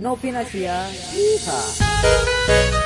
Novinasia. Yeehaw.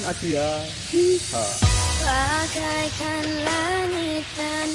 Alvin Adria Hiha Bagaikan langit dan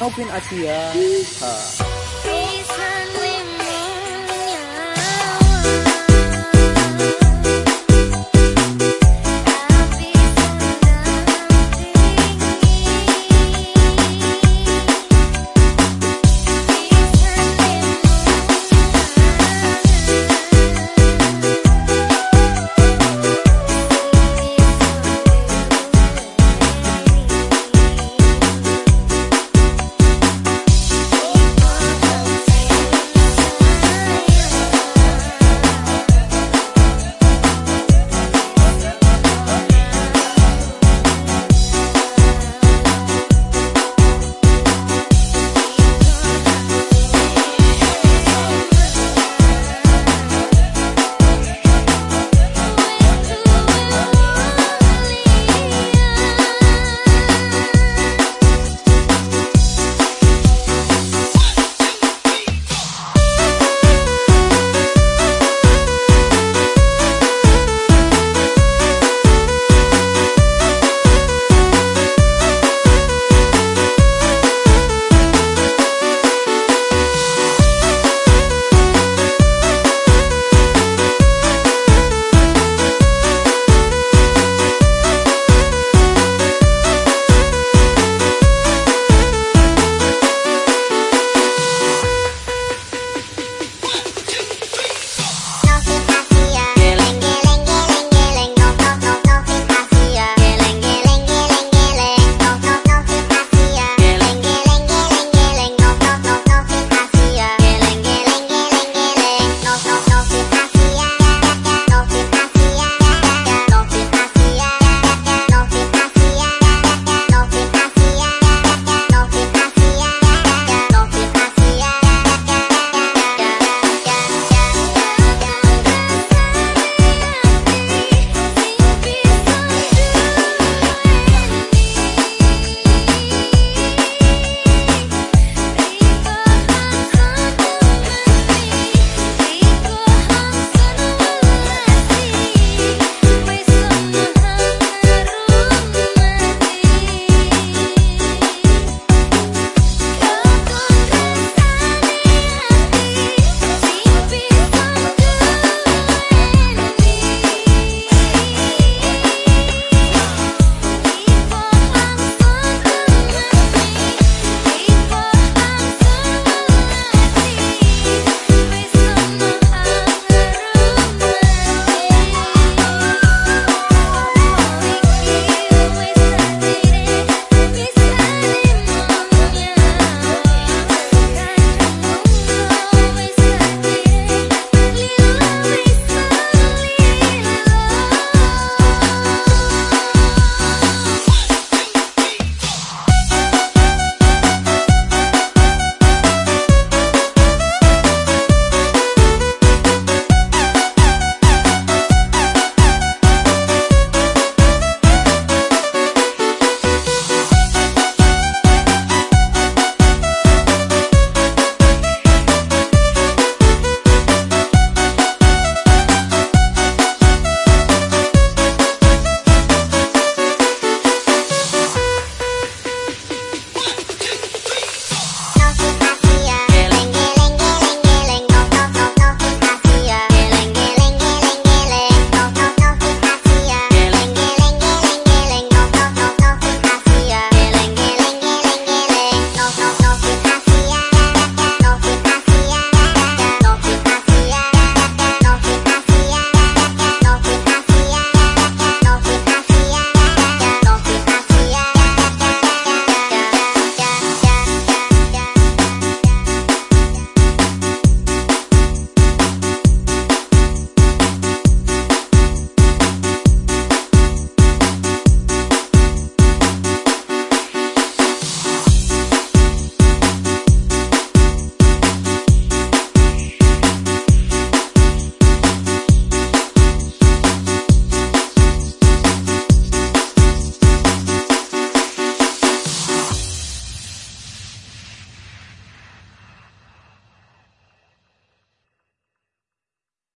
helping us here. Uh,